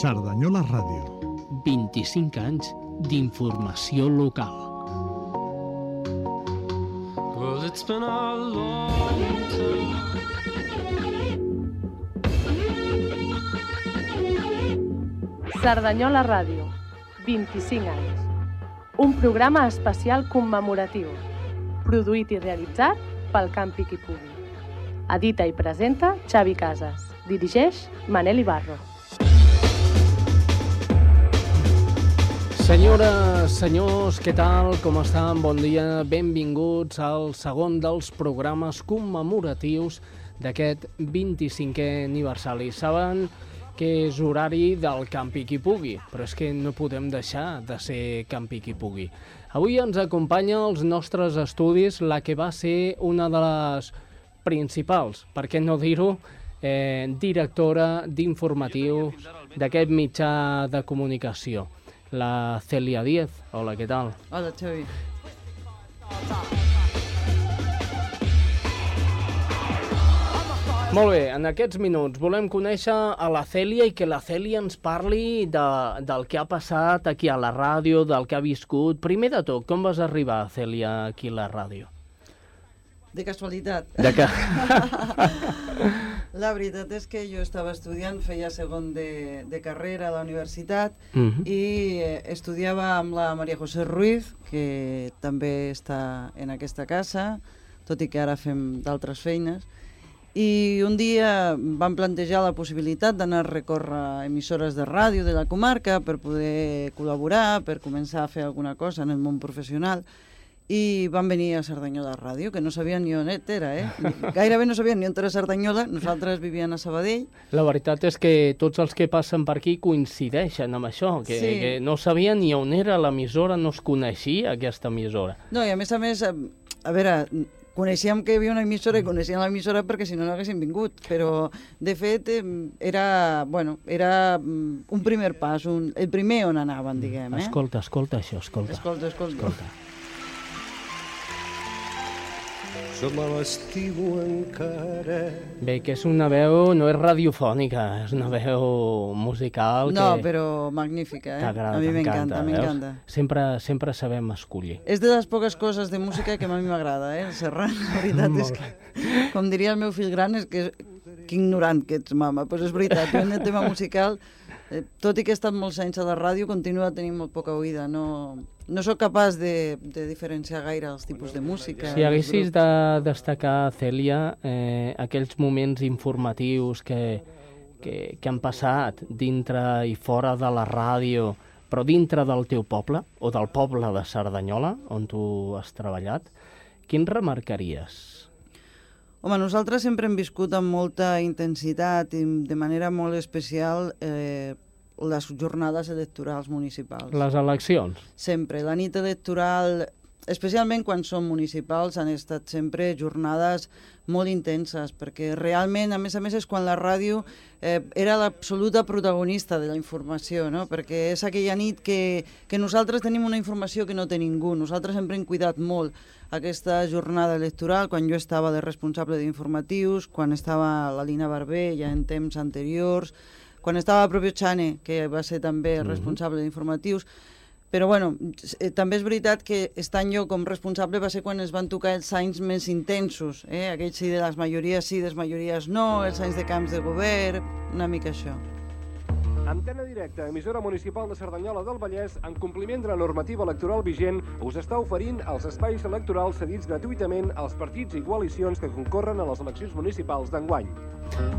Cerdanyola Ràdio. 25 anys d'informació local. Well, it's been a long time. Cerdanyola Ràdio, 25 anys. Un programa especial commemoratiu, produït i realitzat pel Campi Qui Pugui. Edita i presenta Xavi Casas. Dirigeix Manel Ibarro. Senyores, senyors, què tal? Com estan? Bon dia. Benvinguts al segon dels programes commemoratius d'aquest 25è aniversari. Saben que és horari del Campi qui pugui, però és que no podem deixar de ser Campi qui pugui. Avui ens acompanya als nostres estudis la que va ser una de les principals, per què no dir-ho, eh, directora d'informatiu d'aquest mitjà de comunicació, la Celia Díez. Hola, què tal? Hola, Xavi. Molt bé, en aquests minuts volem conèixer a la Cèlia i que la Cèlia ens parli de, del que ha passat aquí a la ràdio, del que ha viscut. Primer de tot, com vas arribar, Cèlia, aquí a la ràdio? De casualitat. De que... La veritat és que jo estava estudiant, feia segon de, de carrera a la universitat Mhm. i eh, estudiava amb la Maria José Ruiz, que també està en aquesta casa, tot i que ara fem d'altres feines. I un dia vam plantejar la possibilitat d'anar a recórrer emissores de ràdio de la comarca per poder col·laborar, per començar a fer alguna cosa en el món professional i van venir a Cerdanyola Ràdio, que no sabien ni on era, eh? Gairebé no sabien ni on era Cerdanyola, nosaltres vivíem a Sabadell. La veritat és que tots els que passen per aquí coincideixen amb això, que, Sí. que no sabien ni on era l'emissora, no es coneixia aquesta emissora. No, i a més a més, eh, a veure, coneixíem que hi havia una emissora i coneixíem l'emissora perquè si no no haguéssim vingut, però de fet era, bueno, era mm, un primer pas, un, el primer on anaven, diguem, eh? Escolta, escolta això, escolta. Escolta, escolta. escolta. Som a l'estiu encara. Bé, que és una veu, no és radiofònica, és una veu musical No, que però magnífica, eh? A mi m'encanta, m'encanta. Sempre, sempre sabem escollir. És de les poques coses de música que a mi m'agrada, eh, el Serrat. La veritat és que, com diria el meu fill gran, és que que ignorant que ets, mama. Però és veritat, jo en el tema musical, eh, tot i que he estat molts anys a la ràdio, continua tenint molt poca oïda. No, no sóc capaç de, de diferenciar gaire els tipus de música. Si haguessis de destacar, Cèlia, eh, aquells moments informatius que, que, que han passat dintre i fora de la ràdio, però dintre del teu poble, o del poble de Cerdanyola, on tu has treballat, quins remarcaries? Home, nosaltres sempre hem viscut amb molta intensitat i de manera molt especial eh, les jornades electorals municipals. Les eleccions. Sempre. La nit electoral, especialment quan són municipals, han estat sempre jornades molt intenses, perquè realment, a més a més, és quan la ràdio eh, era l'absoluta protagonista de la informació, no? perquè és aquella nit que, que nosaltres tenim una informació que no té ningú. Nosaltres sempre hem cuidat molt aquesta jornada electoral, quan jo estava de responsable d'informatius, quan estava la Lina Barber ja en temps anteriors, quan estava el propi Chane, que va ser també responsable d'informatius, però bueno, eh, també és veritat que estant jo com responsable va ser quan es van tocar els anys més intensos, eh? aquells sí de les majories sí, de les majories no, els anys de camps de govern, una mica això. Antena directa, emissora municipal de Cerdanyola del Vallès, en compliment de la normativa electoral vigent, us està oferint els espais electorals cedits gratuïtament als partits i coalicions que concorren a les eleccions municipals d'enguany.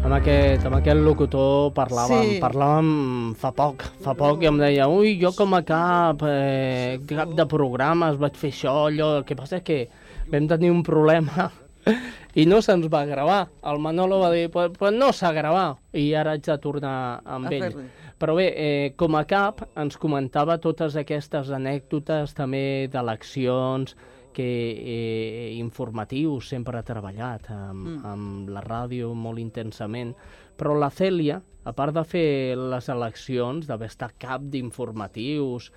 Amb aquest, amb aquest locutor parlàvem, Sí. parlàvem fa poc, fa poc, i em deia, ui, jo com a cap, eh, cap de programes vaig fer això, allò, el que passa és que vam tenir un problema i no se'ns va gravar. El Manolo va dir, pues, pues no s'ha gravat, i ara haig de tornar amb A ell. Però bé, eh, com a cap ens comentava totes aquestes anècdotes també d'eleccions, que eh, informatius sempre ha treballat amb, mm. amb la ràdio molt intensament, però la Cèlia, a part de fer les eleccions, d'haver estat cap d'informatius,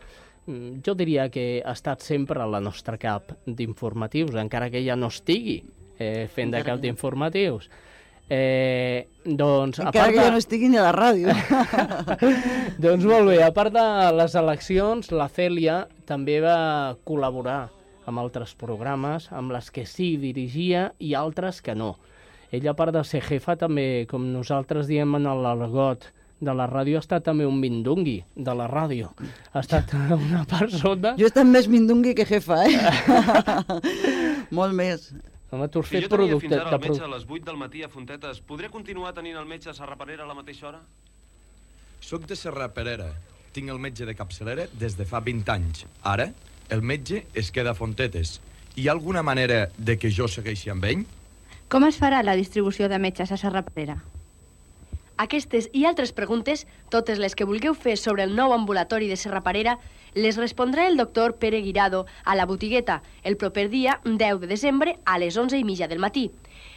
mm, jo diria que ha estat sempre la nostra cap d'informatius, encara que ja no estigui eh, fent de cap que d'informatius. Eh, doncs, a Encara part que de... jo no estigui ni a la ràdio. doncs molt bé, a part de les eleccions, la Cèlia també va col·laborar amb altres programes, amb les que sí dirigia i altres que no. Ella, a part de ser jefa, també, com nosaltres diem en l'argot de la ràdio, ha estat també un mindungui de la ràdio. Ha estat una persona... jo he estat més mindungui que jefa, eh? Molt més. Home, tu has Si fet jo tenia producte... fins ara de el metge a les 8 del matí a Fontetes, podré continuar tenint el metge a Serraperera a la mateixa hora? Soc de Serra Perera. Tinc el metge de capçalera des de fa 20 anys. Ara, el metge es queda a Fontetes. Hi ha alguna manera de que jo segueixi amb ell? Com es farà la distribució de metges a Serraperera? Aquestes i altres preguntes, totes les que vulgueu fer sobre el nou ambulatori de Serraparera, les respondrà el doctor Pere Guirado a la botigueta el proper dia 10 de desembre a les 11 i mitja del matí.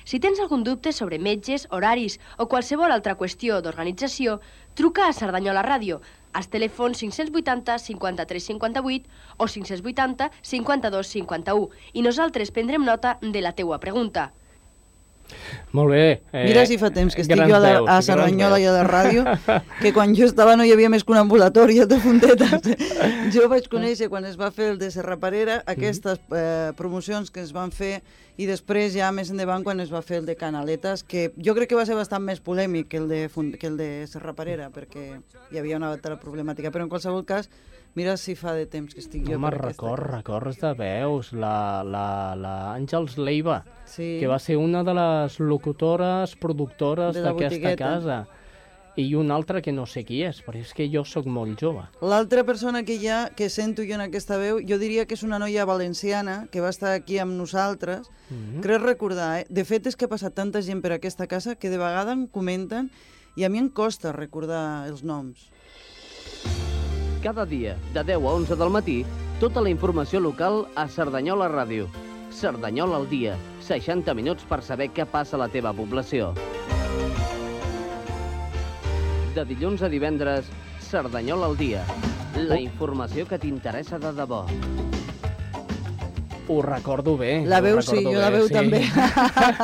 Si tens algun dubte sobre metges, horaris o qualsevol altra qüestió d'organització, truca a Cerdanyola Ràdio als telèfons 580 53 58 o 580 52 51 i nosaltres prendrem nota de la teua pregunta. Molt bé. Eh, Mira si fa temps que estic jo a, la, a grans Cerdanyola i a la ràdio, que quan jo estava no hi havia més que un ambulatori de Fontetes. Jo vaig conèixer quan es va fer el de Serraparera aquestes eh, promocions que es van fer i després ja més endavant quan es va fer el de Canaletes, que jo crec que va ser bastant més polèmic que el de, que el de Serraparera, perquè hi havia una altra problemàtica. Però en qualsevol cas, mira si fa de temps que estic jo Home, per aquesta record, records de veus, la, la, la Àngels Leiva, Sí. que va ser una de les locutores, productores d'aquesta casa. I un altre que no sé qui és, però és que jo sóc molt jove. L'altra persona que hi ha, que sento jo en aquesta veu, jo diria que és una noia valenciana que va estar aquí amb nosaltres. Mm. -hmm. Crec recordar, eh? De fet, és que ha passat tanta gent per aquesta casa que de vegades em comenten i a mi em costa recordar els noms. Cada dia, de 10 a 11 del matí, tota la informació local a Cerdanyola Ràdio. Cerdanyola al dia, 60 minuts per saber què passa a la teva població. De dilluns a divendres, Cerdanyola al dia. La informació que t'interessa de debò. Ho recordo bé. La veu sí, jo la bé, veu sí. també.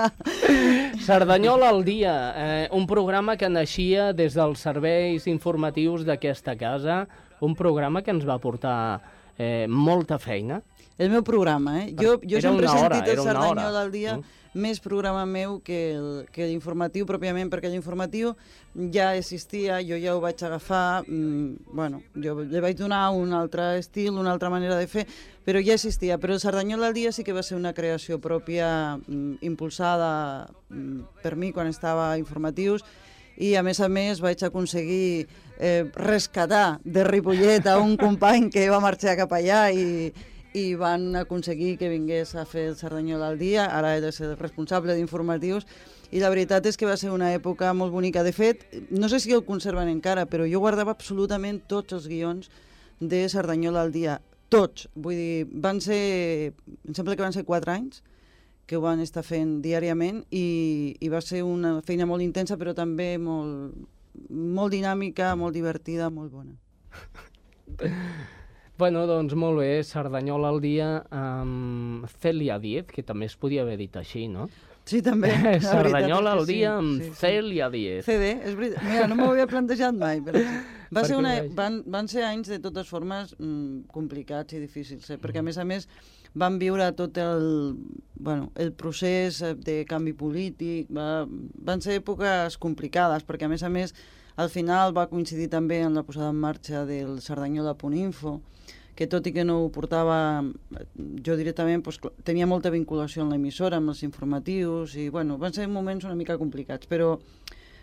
Cerdanyola al dia, eh, un programa que naixia des dels serveis informatius d'aquesta casa, un programa que ens va portar eh, molta feina. El meu programa, eh? Jo, jo Era sempre he una hora, sentit el. Cerdanyola al dia Mm. més programa meu que el- que l'informatiu pròpiament, perquè l'informatiu ja existia, jo ja ho vaig agafar, mm, bueno, jo li vaig donar un altre estil, una altra manera de fer, però ja existia. Però el Cerdanyola al dia sí que va ser una creació pròpia, mm, impulsada mm, per mi quan estava a informatius, i a més a més vaig aconseguir eh, rescatar de Ripollet a un company que va marxar cap allà i, i van aconseguir que vingués a fer el Cerdanyola al dia, ara he de ser responsable d'informatius, i la veritat és que va ser una època molt bonica. De fet, no sé si el conserven encara, però jo guardava absolutament tots els guions de Cerdanyola al dia, tots. Vull dir, van ser, em sembla que van ser quatre anys, que ho van estar fent diàriament i, i va ser una feina molt intensa però també molt, molt dinàmica, molt divertida, molt bona. Bueno, doncs molt bé, Cerdanyola al dia amb Celia Diez, que també es podia haver dit així, no? Sí, també. Cerdanyola al dia sí, amb sí, sí. Celia Diez. CD, és veritat. Mira, no m'ho havia plantejat mai, però sí. Va ser una, vaja. van, van ser anys de totes formes mm, complicats i difícils, eh? Mm. perquè a més a més van viure tot el, bueno, el procés eh, de canvi polític, va, van ser èpoques complicades, perquè a més a més al final va coincidir també en la posada en marxa del Cerdanyola.info, que tot i que no ho portava jo directament, doncs, tenia molta vinculació amb l'emissora, amb els informatius, i bueno, van ser moments una mica complicats, però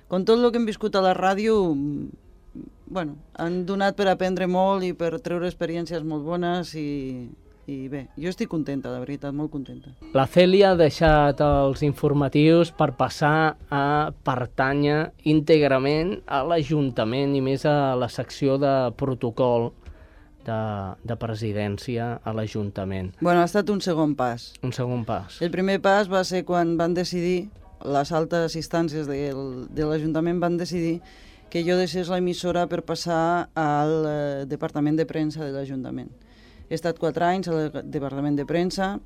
com tot el que hem viscut a la ràdio, mm, bueno, han donat per aprendre molt i per treure experiències molt bones i, i bé, jo estic contenta, de veritat, molt contenta. La Cèlia ha deixat els informatius per passar a pertànyer íntegrament a l'Ajuntament i més a la secció de protocol de, de presidència a l'Ajuntament. Bueno, ha estat un segon pas. Un segon pas. El primer pas va ser quan van decidir, les altes instàncies del, de l'Ajuntament van decidir que jo deixés l'emissora per passar al eh, Departament de Premsa de l'Ajuntament. He estat quatre anys al Departament de Premsa,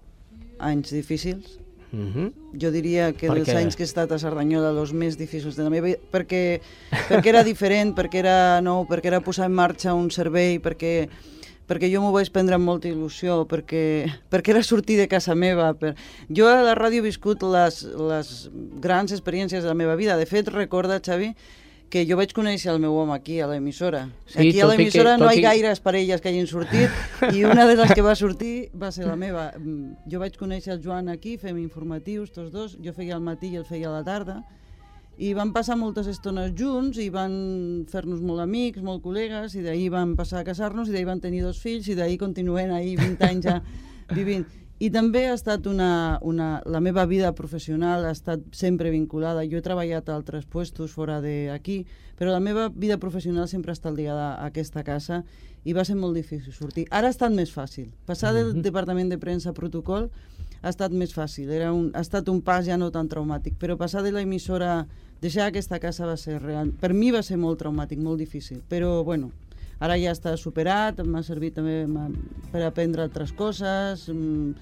anys difícils, Mm -hmm. Jo diria que Per dels què? anys que he estat a Cerdanyola, els més difícils de la meva vida, perquè, perquè era diferent, perquè era nou, perquè era posar en marxa un servei, perquè perquè jo m'ho vaig prendre amb molta il·lusió, perquè, perquè era sortir de casa meva. Per... Jo a la ràdio he viscut les, les grans experiències de la meva vida. De fet, recorda, Xavi, que jo vaig conèixer el meu home aquí, a l'emissora. Sí, aquí a i l'emissora no hi i- ha gaires parelles que hagin sortit i una de les que va sortir va ser la meva. Mm, Jo vaig conèixer el Joan aquí, fem informatius tots dos, jo feia al matí i ell feia a la tarda, i vam passar moltes estones junts i van fer-nos molt amics, molt col·legues, i d'ahir vam passar a casar-nos i d'ahir van tenir dos fills i d'ahir continuem ahir 20 anys ja vivint. I també ha estat una, una... La meva vida professional ha estat sempre vinculada. Jo he treballat a altres puestos fora d'aquí, però la meva vida professional sempre ha estat lligada a aquesta casa i va ser molt difícil sortir. Ara ha estat més fàcil. Passar del Mhm. departament de premsa a protocol ha estat més fàcil. Era un, ha estat un pas ja no tan traumàtic, però passar de l'emissora, deixar aquesta casa va ser real. Per mi va ser molt traumàtic, molt difícil, però bueno, ara ja està superat, m'ha servit també per aprendre altres coses, mm,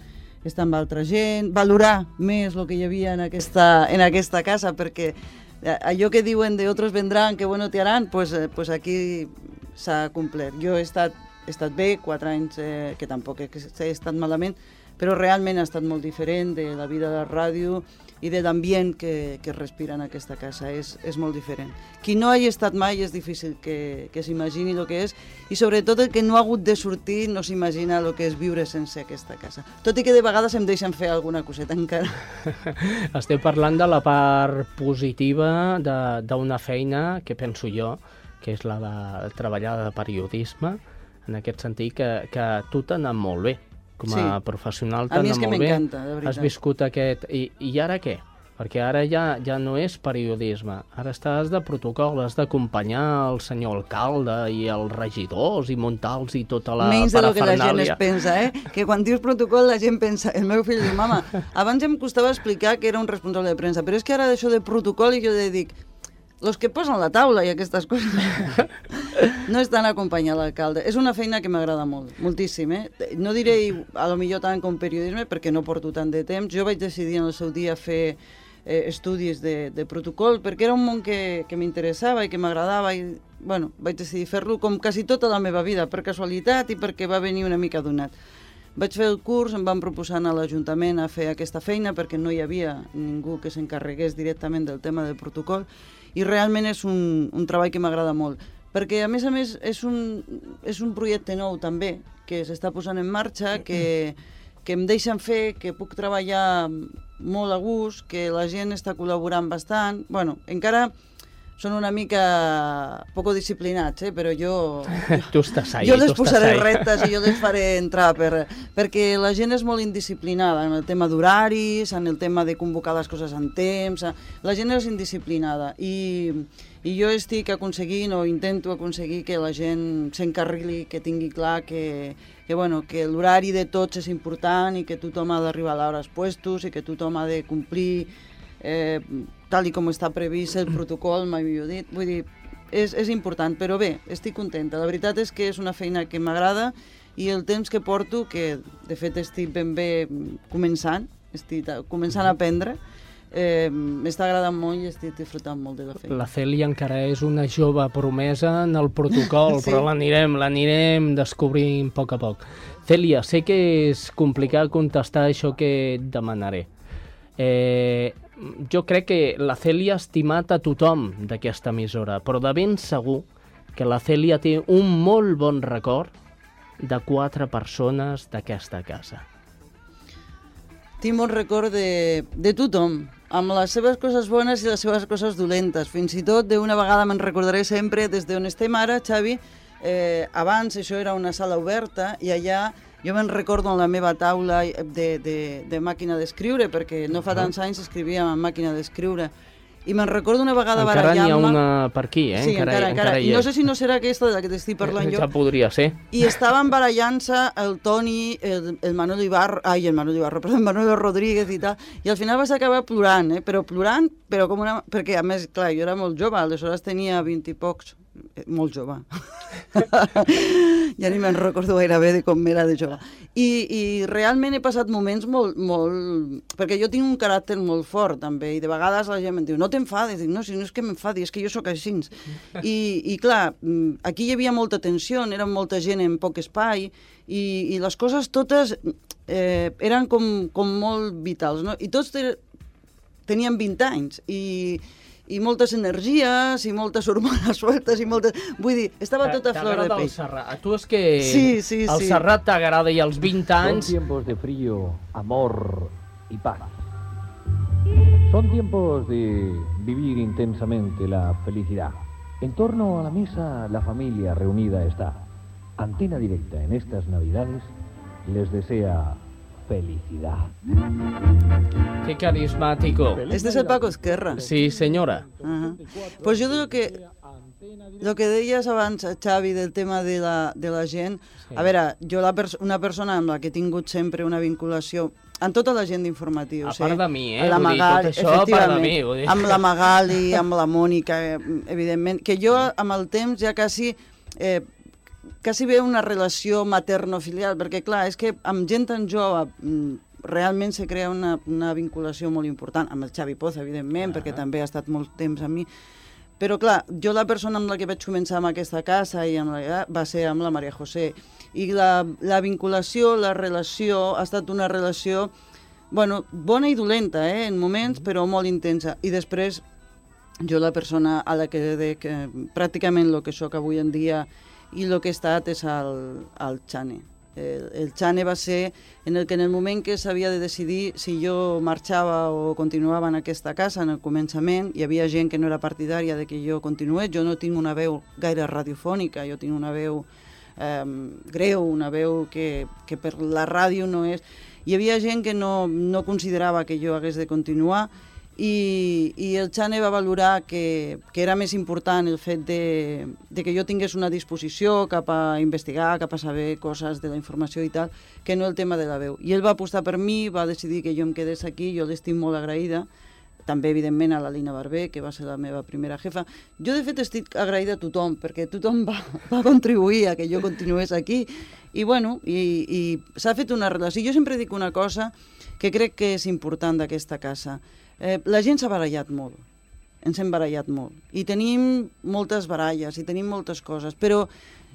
estar amb altra gent, valorar més el que hi havia en aquesta, en aquesta casa, perquè eh, allò que diuen de otros vendrán, que bueno te harán, pues, eh, pues aquí s'ha complert. Jo he estat, he estat bé, quatre anys, eh, que tampoc que he estat malament, però realment ha estat molt diferent de la vida de ràdio i de l'ambient que, que es respira en aquesta casa. És, és molt diferent. Qui no hagi estat mai és difícil que, que s'imagini el que és i sobretot el que no ha hagut de sortir no s'imagina el que és viure sense aquesta casa. Tot i que de vegades em deixen fer alguna coseta encara. Esteu parlant de la part positiva d'una feina que penso jo, que és la de treballar de periodisme, en aquest sentit que, que tu t'ha anat molt bé. Com a Sí. professional A t'ha mi és anat que molt bé. m'encanta, de veritat. Has viscut aquest... I, I ara què? Perquè ara ja, ja no és periodisme, ara estàs de protocol, has d'acompanyar el senyor alcalde i els regidors i muntar-los i tota la Menys de lo que la gent es pensa, eh? Que quan dius protocol la gent pensa... El meu fill diu, mama, abans em costava explicar que era un responsable de premsa, però és que ara d'això de protocol i jo dic, los que posen la taula i aquestes coses no estan acompanyant l'alcalde. És una feina que m'agrada molt, moltíssim, eh? No diré a lo millor tant com periodisme perquè no porto tant de temps. Jo vaig decidir en el seu dia fer eh, estudis de, de protocol perquè era un món que, que m'interessava i que m'agradava i bueno, vaig decidir fer-lo com quasi tota la meva vida, per casualitat i perquè va venir una mica donat. Vaig fer el curs, em van proposar anar a l'Ajuntament a fer aquesta feina perquè no hi havia ningú que s'encarregués directament del tema del protocol i realment és un, un treball que m'agrada molt perquè a més a més és un, és un projecte nou també que s'està posant en marxa, que, que em deixen fer, que puc treballar molt a gust, que la gent està col·laborant bastant. bueno, encara són una mica poco disciplinats, eh? però jo, tu estàs ahí, jo les posaré rectes i jo les faré entrar per, perquè la gent és molt indisciplinada en el tema d'horaris, en el tema de convocar les coses en temps, la gent és indisciplinada i, i jo estic aconseguint o intento aconseguir que la gent s'encarrili, que tingui clar que, que, bueno, que l'horari de tots és important i que tothom ha d'arribar a l'hora als puestos i que tothom ha de complir eh, tal i com està previst el protocol, mai millor dit. Vull dir, és, és important, però bé, estic contenta. La veritat és que és una feina que m'agrada i el temps que porto, que de fet estic ben bé començant, estic començant a aprendre, eh, m'està agradant molt i estic disfrutant molt de la feina. La Cèlia encara és una jove promesa en el protocol, Sí. però l'anirem l'anirem descobrint a poc a poc. Cèlia, sé que és complicat contestar això que et demanaré. Eh, jo crec que la Cèlia ha estimat a tothom d'aquesta emissora, però de ben segur que la Cèlia té un molt bon record de quatre persones d'aquesta casa. Tinc molt record de, de tothom, amb les seves coses bones i les seves coses dolentes. Fins i tot d'una vegada me'n recordaré sempre des d'on estem ara, Xavi, eh, abans això era una sala oberta i allà jo me'n recordo en la meva taula de, de, de màquina d'escriure, perquè no fa tants anys escrivíem en màquina d'escriure, i me'n recordo una vegada Encara n'hi ha una per aquí, eh? Sí, encara, encara. hi I no sé si no serà aquesta de la que t'estic parlant jo. Ja podria ser. I estaven barallant-se el Toni, el, el Manuel Ibarro, ai, el Manuel Ibarro, perdó, el Manuel Rodríguez i tal, i al final vas acabar plorant, eh? però plorant, però com una... perquè a més, clar, jo era molt jove, aleshores tenia 20 i pocs, eh, molt jove. ja ni me'n recordo gairebé de com era de jove. I, I realment he passat moments molt, molt... Perquè jo tinc un caràcter molt fort, també, i de vegades la gent em diu, no t'enfades, dic, no, si no és que m'enfadi, és que jo sóc així. I, I clar, mm, aquí hi havia molta tensió, era molta gent en poc espai, i, i les coses totes eh, eren com, com molt vitals, no? I tots te, tenien 20 anys, i, i moltes energies, i moltes hormones sueltes, i moltes... Vull dir, estava tot a flor de T'agrada el pell. Serrat. A tu és que Sí, sí, el sí. Serrat t'agrada i als 20 Son anys... tiempos de frío, amor y paz. Son tiempos de vivir intensamente la felicidad. En torno a la mesa, la familia reunida está. Antena directa en estas Navidades les desea felicidad. Que carismático. Este es el Paco Esquerra. Sí, senyora. Ajá. Pues jo de lo que, lo que deies abans, Xavi, del tema de la, de la gent, Sí. a veure, jo la pers una persona amb la que he tingut sempre una vinculació amb tota la gent d'informatius. A part de mi, eh? La Vull dir, Magali, tot això a part de efectivament, mi, dir. amb la Magali, amb la Mònica, eh, evidentment, que jo amb el temps ja quasi... Eh, quasi ve una relació materno-filial, perquè clar, és que amb gent tan jove mm, realment se crea una, una vinculació molt important, amb el Xavi Poz, evidentment, perquè també ha estat molt temps amb mi, però clar, jo la persona amb la que vaig començar amb aquesta casa i amb la, va ser amb la Maria José, i la, la vinculació, la relació, ha estat una relació bueno, bona i dolenta, eh, en moments, però molt intensa. I després, jo la persona a la que dec eh, pràcticament el que sóc avui en dia i el que he estat és el, el Xane. El, el Xane va ser en el que en el moment que s'havia de decidir si jo marxava o continuava en aquesta casa, en el començament, hi havia gent que no era partidària de que jo continués. Jo no tinc una veu gaire radiofònica, jo tinc una veu eh, greu, una veu que, que per la ràdio no és... Hi havia gent que no, no considerava que jo hagués de continuar i, i el Xane va valorar que, que era més important el fet de, de que jo tingués una disposició cap a investigar, cap a saber coses de la informació i tal, que no el tema de la veu. I ell va apostar per mi, va decidir que jo em quedés aquí, jo l'estic molt agraïda, també, evidentment, a la Lina Barber, que va ser la meva primera jefa. Jo, de fet, estic agraïda a tothom, perquè tothom va, va contribuir a que jo continués aquí. I, bueno, i, i s'ha fet una relació. Jo sempre dic una cosa que crec que és important d'aquesta casa. Eh, la gent s'ha barallat molt, ens hem barallat molt, i tenim moltes baralles, i tenim moltes coses, però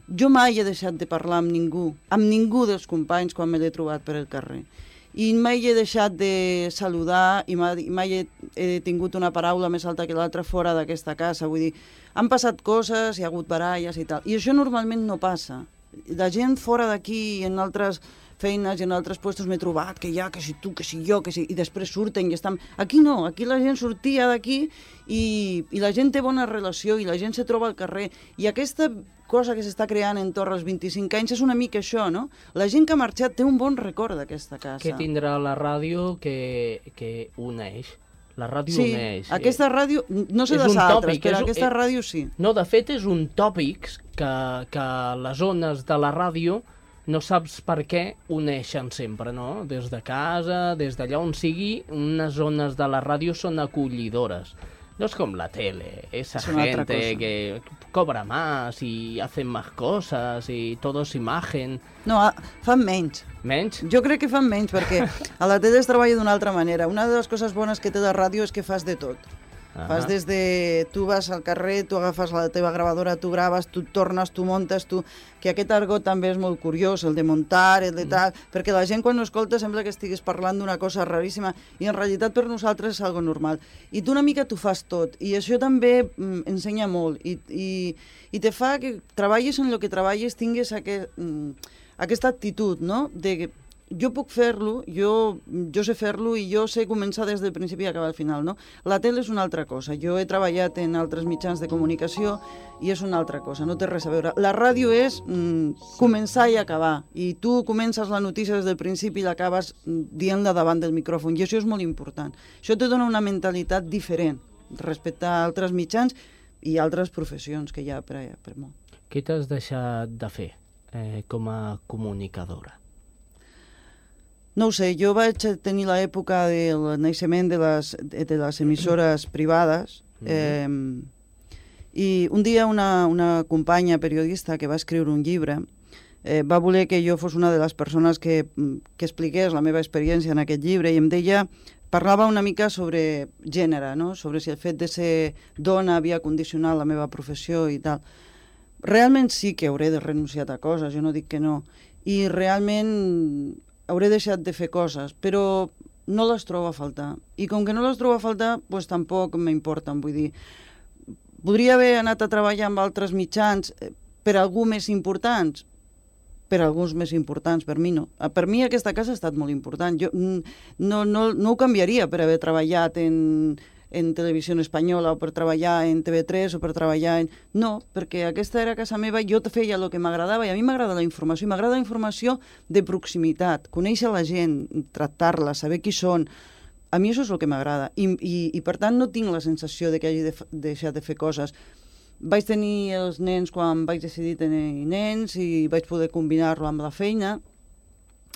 jo mai he deixat de parlar amb ningú, amb ningú dels companys quan me l'he trobat per el carrer. I mai he deixat de saludar i mai, mai he, he tingut una paraula més alta que l'altra fora d'aquesta casa. Vull dir, han passat coses, hi ha hagut baralles i tal. I això normalment no passa. La gent fora d'aquí i en altres feines i en altres puestos m'he trobat que ja, que si tu, que si jo, que si... I després surten i estan... Aquí no, aquí la gent sortia d'aquí i, i la gent té bona relació i la gent se troba al carrer. I aquesta cosa que s'està creant en torn als 25 anys és una mica això, no? La gent que ha marxat té un bon record d'aquesta casa. Què tindrà la ràdio que, que uneix? La ràdio Sí, uneix. aquesta ràdio, no sé les altres, tòpic, però és aquesta eh, ràdio sí. No, de fet, és un tòpic que, que les zones de la ràdio no saps per què uneixen sempre, no? Des de casa, des d'allà on sigui, unes zones de la ràdio són acollidores. No es como la tele, esa Es gente que cobra más y hacen más cosas y todo es imagen. No, ah, fan menys. Menys? Jo crec que fan menys, perquè a la tele es treballa d'una altra manera. Una de les coses bones que té la ràdio és que fas de tot. Ah. Fas des de... Tu vas al carrer, tu agafes la teva gravadora, tu graves, tu tornes, tu montes, tu... Que aquest argot també és molt curiós, el de muntar, el de tal... Perquè la gent quan ho escolta sembla que estiguis parlant d'una cosa raríssima i en realitat per nosaltres és algo normal. I tu una mica t'ho fas tot. I això també mm, ensenya molt. I, i, I te fa que treballis en el que treballis, tinguis aquest, mm, aquesta actitud, no? De jo puc fer-lo, jo, jo sé fer-lo i jo sé començar des del principi i acabar al final, no? La tele és una altra cosa. Jo he treballat en altres mitjans de comunicació i és una altra cosa, no té res a veure. La ràdio és mm, començar i acabar. I tu comences la notícia des del principi i l'acabes mm, dient-la davant del micròfon. I això és molt important. Això te dona una mentalitat diferent respecte a altres mitjans i altres professions que hi ha per, per molt. Què t'has deixat de fer eh, com a comunicadora? No ho sé, jo vaig tenir l'època del naixement de les, de les emissores privades eh, I un dia una, una companya periodista que va escriure un llibre eh, va voler que jo fos una de les persones que, que expliqués la meva experiència en aquest llibre i em deia, parlava una mica sobre gènere, no? sobre si el fet de ser dona havia condicionat la meva professió i tal. Realment sí que hauré de renunciar a coses, jo no dic que no, i realment hauré deixat de fer coses, però no les trobo a faltar. I com que no les trobo a faltar, doncs tampoc m'importen, vull dir, podria haver anat a treballar amb altres mitjans eh, per algú més importants, per alguns més importants, per mi no. Ah, Per mi aquesta casa ha estat molt important. Jo mm, no, no, no ho canviaria per haver treballat en, en televisió espanyola o per treballar en TV3 o per treballar en... No, perquè aquesta era casa meva, jo te feia el que m'agradava i a mi m'agrada la informació, i m'agrada la informació de proximitat, conèixer la gent, tractar-la, saber qui són, a mi això és el que m'agrada I, i, i per tant no tinc la sensació de que hagi de, deixat de fer coses. Vaig tenir els nens quan vaig decidir tenir nens i vaig poder combinar-lo amb la feina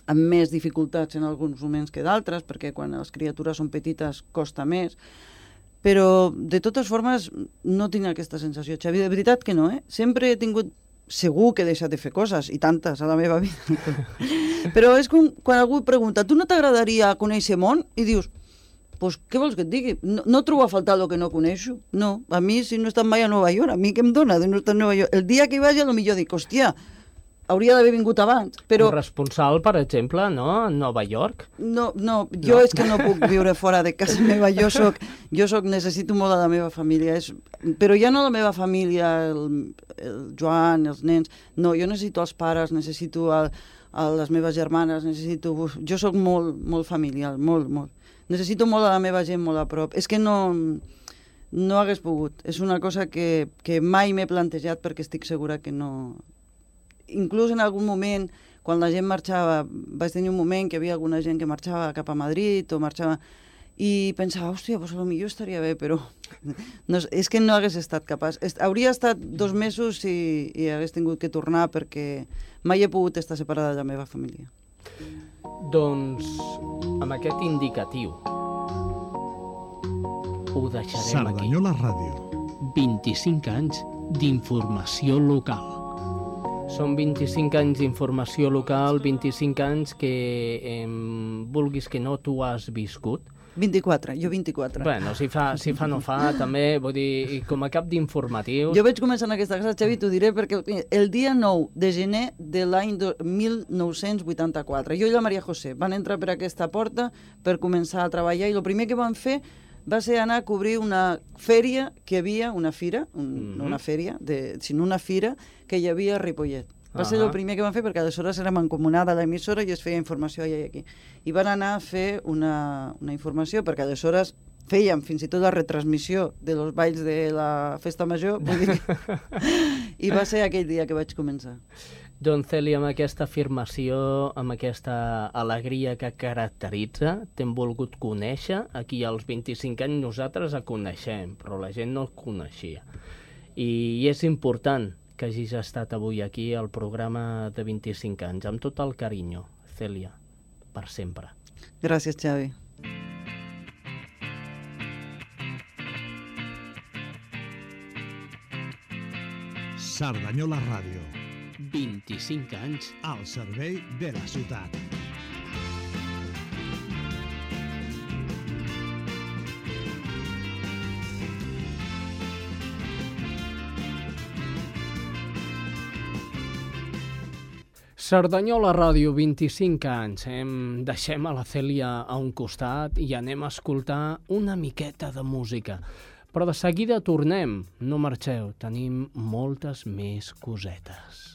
amb més dificultats en alguns moments que d'altres, perquè quan les criatures són petites costa més, però de totes formes no tinc aquesta sensació, Xavi, de veritat que no, eh? Sempre he tingut segur que he deixat de fer coses, i tantes a la meva vida. però és com quan algú pregunta, tu no t'agradaria conèixer món? I dius, pues, què vols que et digui? No, no trobo a faltar el que no coneixo. No, a mi, si no he mai a Nova York, a mi què em dona de no estar a Nova York? El dia que hi vagi, potser dic, hòstia, hauria d'haver vingut abans. Però Corresponsal, per exemple, no? a Nova York. no, no, jo No. és que no puc viure fora de casa meva. Jo soc, jo soc, necessito molt a la meva família. És, però ja no la meva família, el, el Joan, els nens. No, jo necessito els pares, necessito el, el, les meves germanes, necessito... Jo sóc molt, molt familiar, molt, molt. Necessito molt a la meva gent molt a prop. És que no, no hagués pogut. És una cosa que, que mai m'he plantejat perquè estic segura que no... Inclús en algun moment, quan la gent marxava, vaig tenir un moment que hi havia alguna gent que marxava cap a Madrid o marxava i pensava, hòstia, doncs potser estaria bé, però no, és- que no hagués estat capaç. Est hauria estat dos mesos i, i hagués tingut que tornar perquè mai he pogut estar separada de la meva família. Doncs amb aquest indicatiu ho deixarem aquí. Cerdanyola Ràdio. 25 anys d'informació local. Són 25 anys d'informació local, 25 anys que, eh, vulguis que no, tu has viscut. 24, jo 24. Bueno, si fa, si fa no fa, també, vull dir, com a cap d'informatius... Jo vaig començar en aquesta casa, Xavi, t'ho diré, perquè el- dia 9 de gener de l'any do- 1984, jo i la Maria José van entrar per aquesta porta per començar a treballar i el primer que van fer va ser anar a cobrir una fèria que hi havia, una fira, un, no Mhm. una fèria, de, sinó una fira que hi havia a Ripollet. Va ser Ahà. el primer que van fer perquè aleshores érem encomunada a l'emissora i es feia informació allà i aquí. I van anar a fer una, una informació perquè aleshores fèiem fins i tot la retransmissió de los balls de la festa major, vull dir, i va ser aquell dia que vaig començar. Doncs, Cèlia, amb aquesta afirmació, amb aquesta alegria que caracteritza, t'hem volgut conèixer. Aquí als 25 anys nosaltres la coneixem, però la gent no el coneixia. I, I és important que hagis estat avui aquí al programa de 25 anys, amb tot el carinyo, Cèlia, per sempre. Gràcies, Xavi. Cerdanyola Ràdio. 25 anys al servei de la ciutat. Cerdanyola Ràdio, 25 anys. Hem, deixem a la Cèlia a un costat i anem a escoltar una miqueta de música. Però de seguida tornem. No marxeu, tenim moltes més cosetes.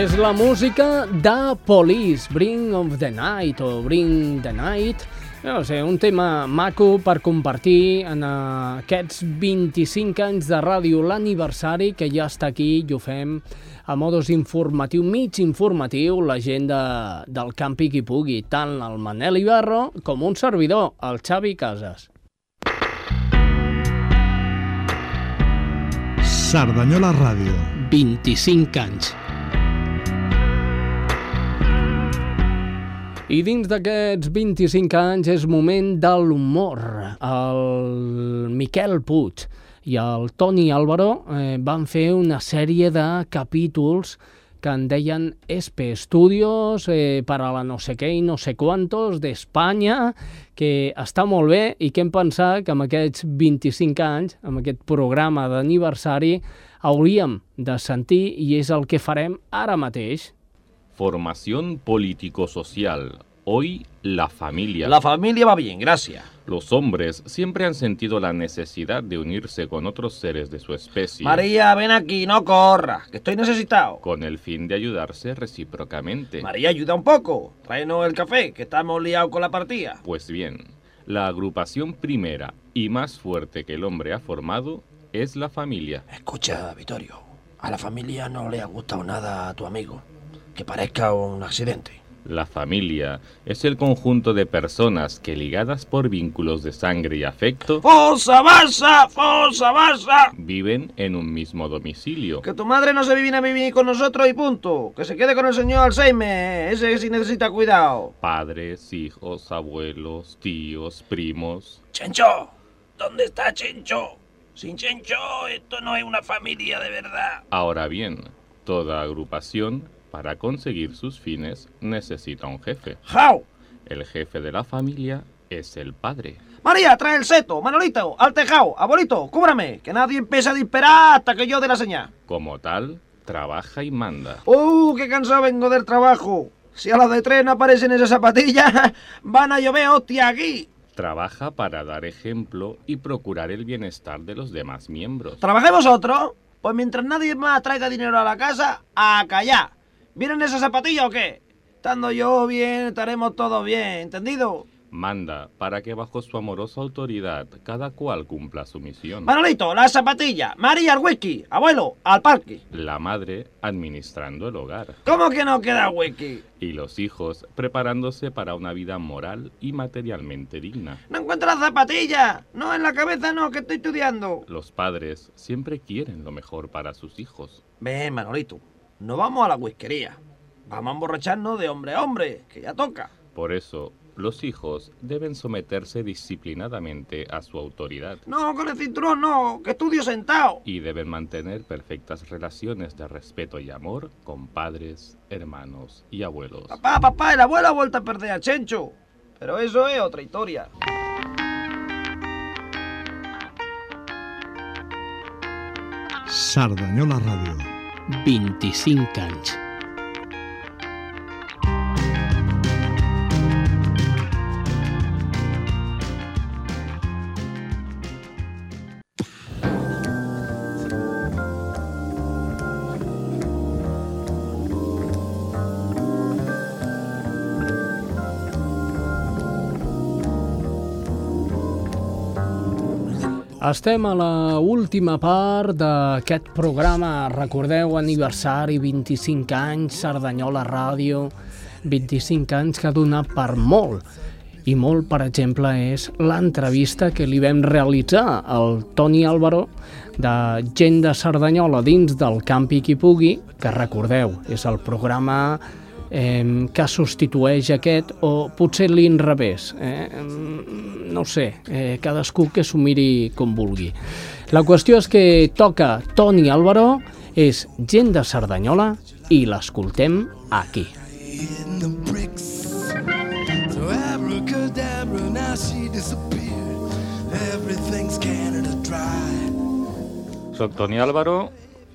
És la música de Police, Bring of the Night o Bring the Night. No sé, un tema maco per compartir en aquests 25 anys de ràdio, l'aniversari que ja està aquí i ho fem a modos informatiu, mig informatiu, la gent de, del campi qui pugui, tant el Manel Ibarro com un servidor, el Xavi Casas. Cerdanyola Ràdio. 25 anys. I dins d'aquests 25 anys és moment de l'humor. El Miquel Puig i el Toni Álvaro eh, van fer una sèrie de capítols que en deien ESPE, Estudios eh, para la no sé què i no sé quantos d'Espanya, que està molt bé i que hem pensat que amb aquests 25 anys, amb aquest programa d'aniversari, hauríem de sentir i és el que farem ara mateix. Formación político-social. Hoy la familia. La familia va bien, gracias. Los hombres siempre han sentido la necesidad de unirse con otros seres de su especie. María, ven aquí, no corras, que estoy necesitado. Con el fin de ayudarse recíprocamente. María, ayuda un poco. Tráenos el café, que estamos liados con la partida. Pues bien, la agrupación primera y más fuerte que el hombre ha formado es la familia. Escucha, Vittorio, a la familia no le ha gustado nada a tu amigo. Que parezca un accidente. La familia es el conjunto de personas que ligadas por vínculos de sangre y afecto ¡Fosa Barça! ¡Fosa Barça! viven en un mismo domicilio. Que tu madre no se viene a vivir con nosotros y punto. Que se quede con el señor Alzheimer. Ese sí necesita cuidado. Padres, hijos, abuelos, tíos, primos. Chencho, ¿dónde está Chencho? Sin Chencho, esto no es una familia de verdad. Ahora bien, toda agrupación, para conseguir sus fines, necesita un jefe. ¡Jau! El jefe de la familia es el padre. María, trae el seto. Manolito, al tejado. Abuelito, cúbrame. Que nadie empiece a disparar hasta que yo dé la señal. Como tal, trabaja y manda. ¡Uh, qué cansado vengo del trabajo! Si a las de tres no aparecen esas zapatillas, van a llover hostia aquí. Trabaja para dar ejemplo y procurar el bienestar de los demás miembros. ¿Trabajé vosotros? Pues mientras nadie más traiga dinero a la casa, a callar. ¿Vienen esas zapatillas o qué? Estando yo bien, estaremos todos bien, ¿entendido? Manda para que bajo su amorosa autoridad cada cual cumpla su misión. Manolito, las zapatillas. María, al whisky. Abuelo, al parque. La madre administrando el hogar. ¿Cómo que no queda whisky? Y los hijos preparándose para una vida moral y materialmente digna. No encuentro las zapatillas. No, en la cabeza no, que estoy estudiando. Los padres siempre quieren lo mejor para sus hijos. Ven, Manolito. No vamos a la whiskería. Vamos a emborracharnos de hombre a hombre, que ya toca. Por eso, los hijos deben someterse disciplinadamente a su autoridad No, con el cinturón no, que estudio sentado. y deben mantener perfectas relaciones de respeto y amor con padres, hermanos y abuelos. Papá, papá, el abuelo ha vuelto a perder a Chencho. Pero eso es otra historia. Cerdanyola Ràdio. 25 anys. Estem a la última part d'aquest programa. Recordeu, aniversari, 25 anys, Cerdanyola Ràdio, 25 anys que ha donat per molt. I molt, per exemple, és l'entrevista que li vam realitzar al Toni Álvaro de Gent de Cerdanyola dins del Campi Qui Pugui, que recordeu, és el programa eh, que substitueix aquest o potser l'inrevés. Eh? No sé, eh, cadascú que s'ho miri com vulgui. La qüestió és que toca Toni Álvaro, és gent de Cerdanyola i l'escoltem aquí. Soc Toni Álvaro,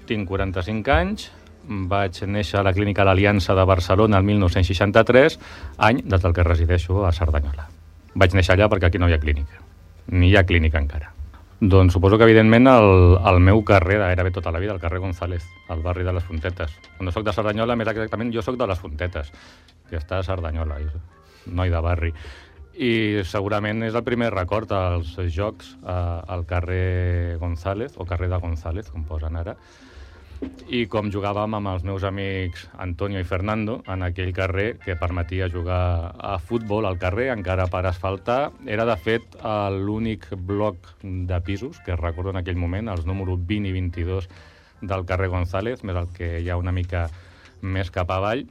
tinc 45 anys, vaig néixer a la Clínica L'Aliança de Barcelona el 1963, any des del que resideixo a Cerdanyola. Vaig néixer allà perquè aquí no hi ha clínica, ni hi ha clínica encara. Doncs suposo que, evidentment, el, el meu carrer de gairebé tota la vida, el carrer González, al barri de les Fontetes. No soc de Cerdanyola, més exactament, jo sóc de les Fontetes, que està a Cerdanyola, noi de barri. I segurament és el primer record als jocs eh, al carrer González, o carrer de González, com posen ara, i com jugàvem amb els meus amics Antonio i Fernando en aquell carrer que permetia jugar a futbol al carrer, encara per asfaltar. Era, de fet, l'únic bloc de pisos que recordo en aquell moment, els números 20 i 22 del carrer González, més el que hi ha una mica més cap avall,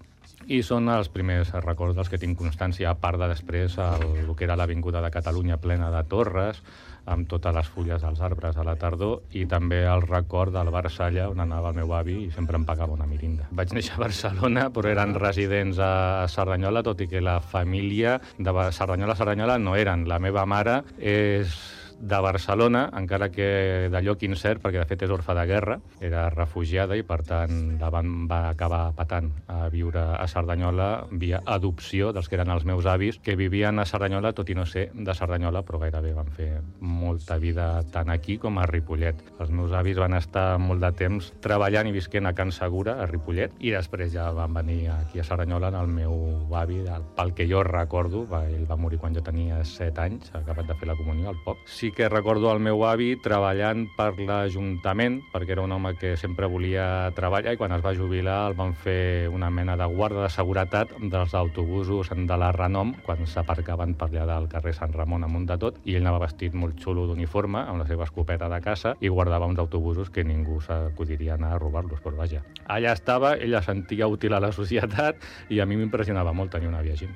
i són els primers records dels que tinc constància, a part de després el, el que era l'Avinguda de Catalunya plena de torres, amb totes les fulles dels arbres a la tardor, i també el record del Bar Salla, on anava el meu avi i sempre em pagava una mirinda. Vaig néixer a Barcelona, però eren residents a Cerdanyola, tot i que la família de Ba- Cerdanyola a Cerdanyola no eren. La meva mare és de Barcelona, encara que de lloc incert, perquè de fet és orfa de guerra, era refugiada i per tant la van, va acabar patant a viure a Cerdanyola via adopció dels que eren els meus avis, que vivien a Cerdanyola, tot i no ser de Cerdanyola, però gairebé van fer molta vida tant aquí com a Ripollet. Els meus avis van estar molt de temps treballant i visquent a Can Segura, a Ripollet, i després ja van venir aquí a Cerdanyola en el meu avi, el- pel que jo recordo, va, ell va morir quan jo tenia 7 anys, acabat de fer la comunió al poc. Sí que recordo el meu avi treballant per l'Ajuntament, perquè era un home que sempre volia treballar i quan es va jubilar el van fer una mena de guarda de seguretat dels autobusos de la Renom quan s'aparcaven per allà del carrer Sant Ramon amunt de tot i ell anava vestit molt xulo d'uniforme amb la seva escopeta de casa i guardava uns autobusos que ningú s'acudiria anar a robar-los, però vaja. Allà estava, ella sentia útil a la societat i a mi m'impressionava molt tenir una àvia així.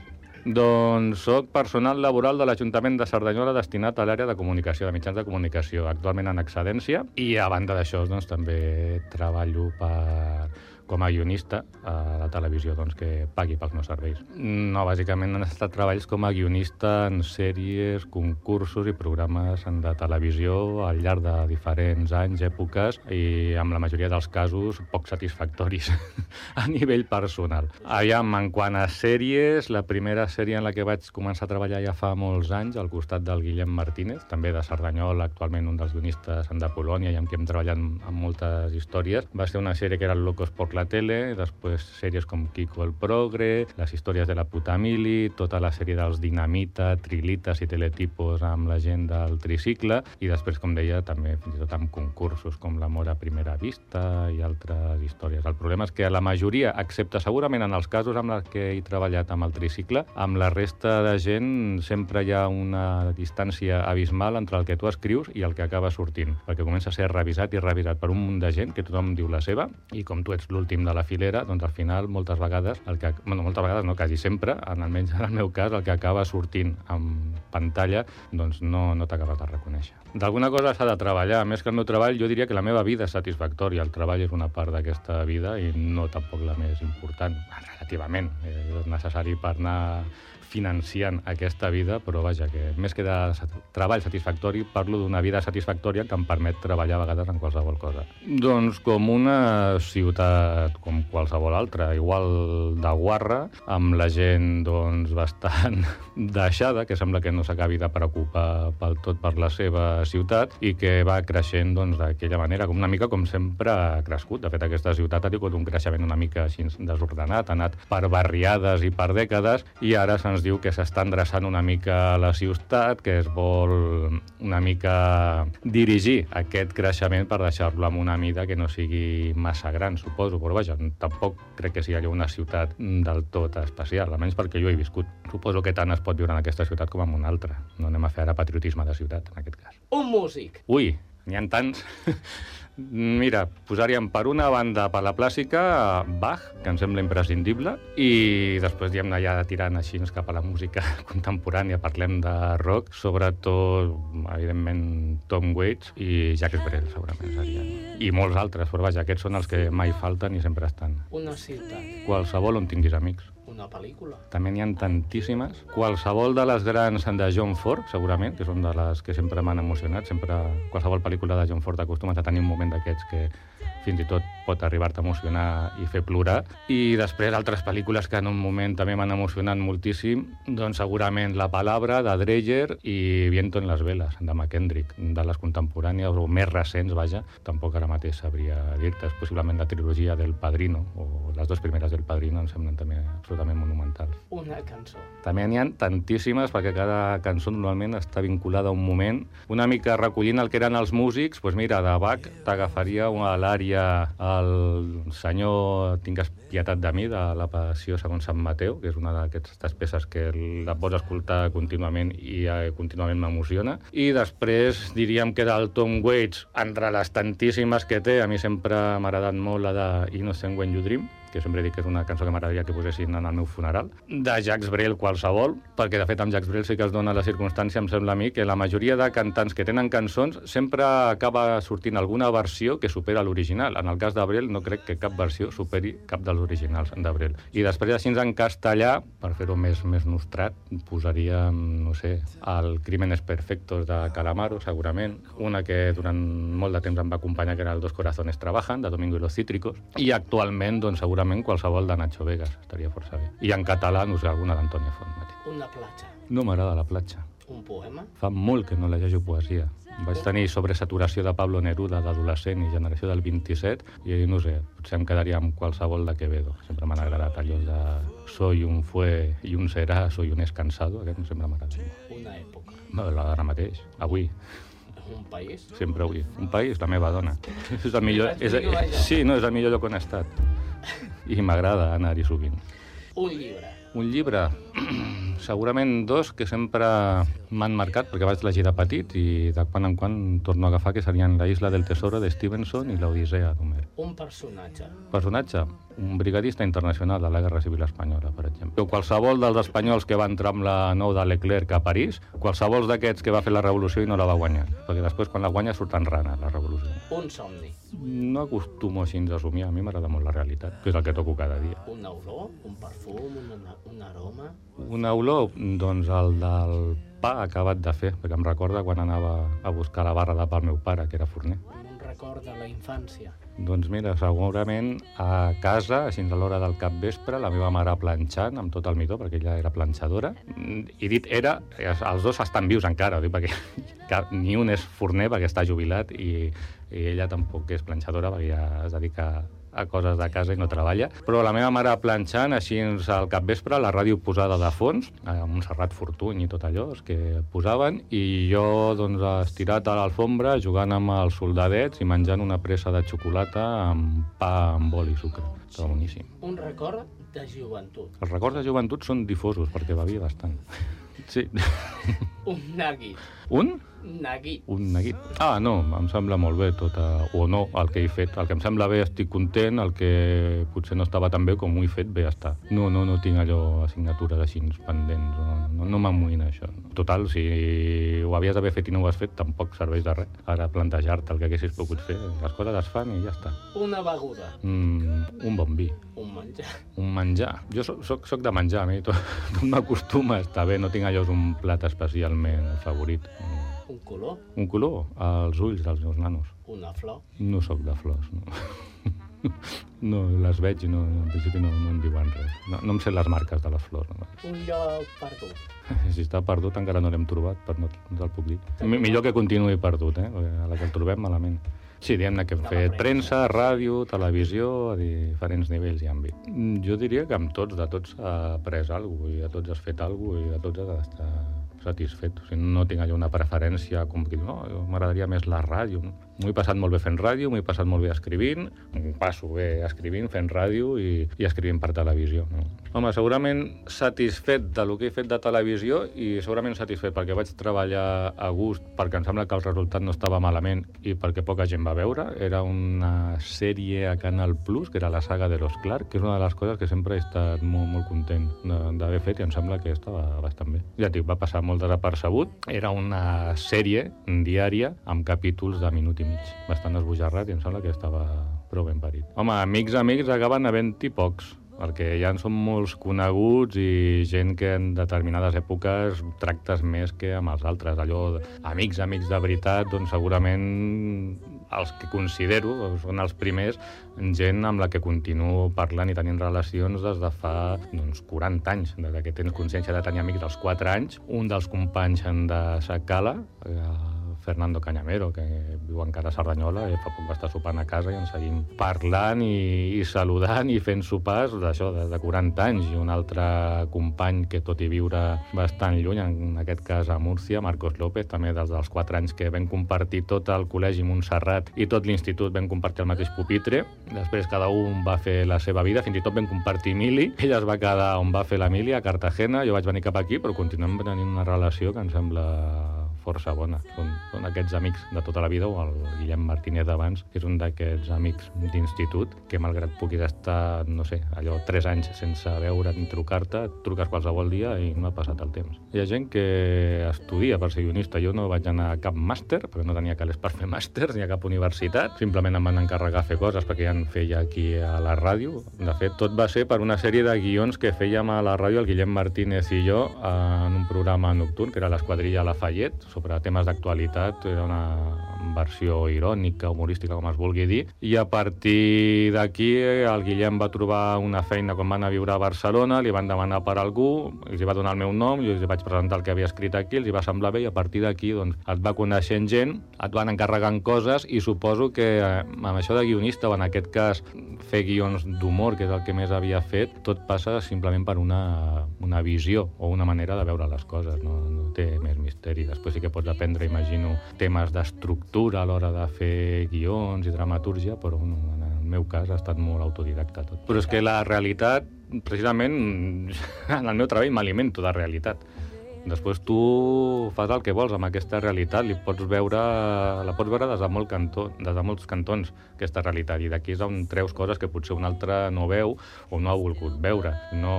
Doncs sóc personal laboral de l'Ajuntament de Cerdanyola destinat a l'àrea de comunicació, de mitjans de comunicació, actualment en excedència, i a banda d'això doncs, també treballo per com a guionista a la televisió doncs, que pagui pels meus serveis. No, bàsicament han estat treballs com a guionista en sèries, concursos i programes de televisió al llarg de diferents anys, èpoques, i en la majoria dels casos poc satisfactoris a nivell personal. Aviam, en quant a sèries, la primera sèrie en la que vaig començar a treballar ja fa molts anys, al costat del Guillem Martínez, també de Cerdanyola, actualment un dels guionistes de Polònia i amb qui hem treballat en moltes històries, va ser una sèrie que era el Locos por la tele, després sèries com Kiko el Progre, les històries de la puta mili, tota la sèrie dels Dinamita, Trilites i Teletipos amb la gent del tricicle, i després, com deia, també fins i tot amb concursos com L'amor a primera vista i altres històries. El problema és que la majoria, excepte segurament en els casos amb els que he treballat amb el tricicle, amb la resta de gent sempre hi ha una distància abismal entre el que tu escrius i el que acaba sortint, perquè comença a ser revisat i revisat per un munt de gent que tothom diu la seva, i com tu ets l'últim l'últim de la filera, doncs al final, moltes vegades, el que, bueno, moltes vegades no, quasi sempre, en almenys en el meu cas, el que acaba sortint en pantalla, doncs no, no t'acabes de reconèixer. D'alguna cosa s'ha de treballar. Més que el meu treball, jo diria que la meva vida és satisfactòria. El treball és una part d'aquesta vida i no tampoc la més important, relativament. Eh, és necessari per anar financiant aquesta vida, però vaja, que més que de treball satisfactori, parlo d'una vida satisfactòria que em permet treballar a vegades en qualsevol cosa. Doncs com una ciutat com qualsevol altra, igual de guarra, amb la gent doncs, bastant deixada, que sembla que no s'acabi de preocupar pel tot per la seva ciutat i que va creixent doncs, d'aquella manera, com una mica com sempre ha crescut. De fet, aquesta ciutat ha tingut un creixement una mica així desordenat, ha anat per barriades i per dècades, i ara se'ns diu que s'està endreçant una mica la ciutat, que es vol una mica dirigir aquest creixement per deixar-lo amb una mida que no sigui massa gran, suposo, però vaja, tampoc crec que sigui allò una ciutat del tot especial, almenys perquè jo he viscut. Suposo que tant es pot viure en aquesta ciutat com en una altra. No anem a fer ara patriotisme de ciutat, en aquest cas. Un músic. Ui, n'hi ha tants. Mira, posaríem per una banda per la clàssica Bach, que em sembla imprescindible, i després diem ja tirant així cap a la música contemporània, parlem de rock, sobretot, evidentment, Tom Waits i Jacques Brel, segurament serien. I molts altres, però vaja, aquests són els que mai falten i sempre estan. Una ciutat. Qualsevol on tinguis amics. Una pel·lícula. També n'hi ha tantíssimes. Qualsevol de les grans de John Ford, segurament, que són de les que sempre m'han emocionat. Sempre, qualsevol pel·lícula de John Ford acostumes a tenir un moment d'aquests que fins i tot pot arribar-te a emocionar i fer plorar. I després altres pel·lícules que en un moment també m'han emocionat moltíssim, doncs segurament La Palabra, de Dreyer, i Viento en les veles, de McKendrick, de les contemporànies o més recents, vaja, tampoc ara mateix sabria dir-te, és possiblement la trilogia del Padrino, o les dues primeres del Padrino em semblen també absolutament monumentals. Una cançó. També n'hi ha tantíssimes, perquè cada cançó normalment està vinculada a un moment. Una mica recollint el que eren els músics, doncs mira, de Bach t'agafaria a l'ària el senyor Tingues pietat de mi, de la passió segons Sant Mateu, que és una d'aquestes peces que la pots escoltar contínuament i eh, contínuament m'emociona. I després diríem que del Tom Waits, entre les tantíssimes que té, a mi sempre m'ha agradat molt la de Innocent When You Dream, que sempre dic que és una cançó que m'agradaria que posessin en el meu funeral, de Jacques Brel qualsevol, perquè de fet amb Jacques Brel sí que es dona la circumstància, em sembla a mi, que la majoria de cantants que tenen cançons sempre acaba sortint alguna versió que supera l'original. En el cas de Brel no crec que cap versió superi cap dels originals de Brel. I després així en castellà, per fer-ho més, més nostrat, posaríem, no sé, el Crímenes Perfectos de Calamaro, segurament, una que durant molt de temps em va acompanyar, que era el Dos Corazones Trabajan, de Domingo y los Cítricos, i actualment, doncs, segurament qualsevol de Nacho Vegas estaria força bé. I en català, no sé, alguna d'Antònia Font. Una platja. No m'agrada la platja. Un poema. Fa molt que no llegeixo poesia. Vaig tenir sobresaturació de Pablo Neruda d'adolescent i generació del 27 i no sé, potser em quedaria amb qualsevol de Quevedo. Sempre m'han agradat allò de soy un fue i un serà, soy un escansado, aquest sempre m'ha agradat. Una època. No, la d'ara mateix, avui. Un país. Sempre avui. Un país, la meva dona. És el millor... És, sí, no, és el millor lloc on he estat. I m'agrada anar-hi sovint. Un llibre. Un llibre, segurament dos que sempre m'han marcat perquè vaig llegir de petit i de quan en quan torno a agafar que serien La isla del tesoro de Stevenson i l'Odissea d'Homer. Un personatge. Personatge, un brigadista internacional de la Guerra Civil Espanyola, per exemple. O qualsevol dels espanyols que va entrar amb la nou de Leclerc a París, qualsevol d'aquests que va fer la revolució i no la va guanyar, perquè després quan la guanya surten rana, la revolució. Un somni. No acostumo així a somiar, a mi m'agrada molt la realitat, que és el que toco cada dia. Una olor, un perfum, un, un aroma... Una olor, doncs el del pa acabat de fer, perquè em recorda quan anava a buscar la barra de pa al meu pare, que era forner. Un record de la infància. Doncs mira, segurament a casa, així a l'hora del capvespre, la meva mare planxant amb tot el midó, perquè ella era planxadora. I dit era, els dos estan vius encara, dic perquè cap, ni un és forner perquè està jubilat i, i ella tampoc és planxadora perquè ja es dedica a coses de casa i no treballa. Però la meva mare planxant, així al capvespre, la ràdio posada de fons, amb un serrat fortuny i tot allò, els que posaven, i jo, doncs, estirat a l'alfombra, jugant amb els soldadets i menjant una pressa de xocolata amb pa amb oli i sucre. Estava boníssim. Un record de joventut. Els records de joventut són difosos, perquè bevia bastant. Sí. Un neguit. Un? Neguit. Un neguit. Ah, no, em sembla molt bé tot, eh, o no, el que he fet. El que em sembla bé estic content, el que potser no estava tan bé com ho he fet, bé està. No, no, no tinc allò assignatures així pendents, no, no, no m'amoïna això. Total, si ho havies d'haver fet i no ho has fet, tampoc serveix de res. Ara plantejar-te el que haguessis pogut fer, les coses es fan i ja està. Una beguda. Mm, un bon vi. Un menjar. Un menjar. Jo soc, soc, soc de menjar, a mi tot, tot m'acostuma a estar bé, no tinc allò un plat especialment favorit. Un color. Un color? Els ulls dels meus nanos. Una flor. No sóc de flors, no. No, les veig i no, en principi no, no em diuen res. No, no em sé les marques de les flors. No. Un lloc perdut. Si està perdut encara no l'hem trobat, però no, no te'l puc dir. Mi- Millor que continuï perdut, eh? perquè A la que el trobem malament. Sí, diguem-ne que hem fet premsa, ràdio, televisió, a diferents nivells i àmbit. Mm, Jo diria que amb tots, de tots s'ha après alguna cosa, i de tots has fet alguna cosa, i de tots has d'estar satisfet. O sigui, no tinc allò una preferència com que no, m'agradaria més la ràdio. No? M'ho he passat molt bé fent ràdio, m'ho he passat molt bé escrivint, m'ho passo bé escrivint, fent ràdio i, i escrivint per televisió. No? Home, segurament satisfet de lo que he fet de televisió i segurament satisfet perquè vaig treballar a gust, perquè em sembla que el resultat no estava malament i perquè poca gent va veure. Era una sèrie a Canal Plus, que era la saga de los Clark, que és una de les coses que sempre he estat molt, molt content d'haver fet i em sembla que estava bastant bé. Ja dic, va passar molt desapercebut. Era una sèrie diària amb capítols de minut i mig, bastant esbojarrat i em sembla que estava prou ben parit. Home, amics, amics, acaben havent-hi pocs perquè ja en són molts coneguts i gent que en determinades èpoques tractes més que amb els altres. Allò, amics, amics de veritat, doncs segurament els que considero són els primers, gent amb la que continuo parlant i tenint relacions des de fa doncs, 40 anys, des que tens consciència de tenir amics dels 4 anys. Un dels companys de Sacala, eh, Fernando Cañamero, que viu encara a Cerdanyola, i fa poc va estar sopant a casa i ens seguim parlant i, i saludant i fent sopars d'això, de, de 40 anys. I un altre company que tot i viure bastant lluny, en aquest cas a Múrcia, Marcos López, també des dels 4 anys que vam compartir tot el col·legi Montserrat i tot l'institut vam compartir el mateix pupitre. Després cada un va fer la seva vida, fins i tot vam compartir mili. Ella es va quedar on va fer la mili, a Cartagena, jo vaig venir cap aquí, però continuem tenint una relació que em sembla força bona. Són, són aquests amics de tota la vida, o el Guillem Martínez d'abans, que és un d'aquests amics d'institut, que malgrat puguis estar, no sé, allò, tres anys sense veure't ni trucar-te, et truques qualsevol dia i no ha passat el temps. Hi ha gent que estudia per ser guionista. Jo no vaig anar a cap màster, perquè no tenia calés per fer màsters ni a cap universitat. Simplement em van encarregar a fer coses perquè ja en feia aquí a la ràdio. De fet, tot va ser per una sèrie de guions que fèiem a la ràdio el Guillem Martínez i jo en un programa nocturn, que era l'Esquadrilla Lafayette, sobre temes d'actualitat, era una versió irònica, humorística, com es vulgui dir, i a partir d'aquí el Guillem va trobar una feina quan va anar a viure a Barcelona, li van demanar per algú, els va donar el meu nom, jo els vaig presentar el que havia escrit aquí, els va semblar bé, i a partir d'aquí doncs, et va coneixent gent, et van encarregant coses, i suposo que eh, amb això de guionista, o en aquest cas fer guions d'humor, que és el que més havia fet, tot passa simplement per una, una visió o una manera de veure les coses, no, no té més misteri. Després sí que pots aprendre, imagino, temes d'estructura a l'hora de fer guions i dramatúrgia, però no, en el meu cas ha estat molt autodidacta tot. Però és que la realitat, precisament, en el meu treball m'alimento de realitat. Després tu fas el que vols amb aquesta realitat, li pots veure, la pots veure des de, molt cantó, des de molts cantons, aquesta realitat, i d'aquí és on treus coses que potser un altre no veu o no ha volgut veure. No,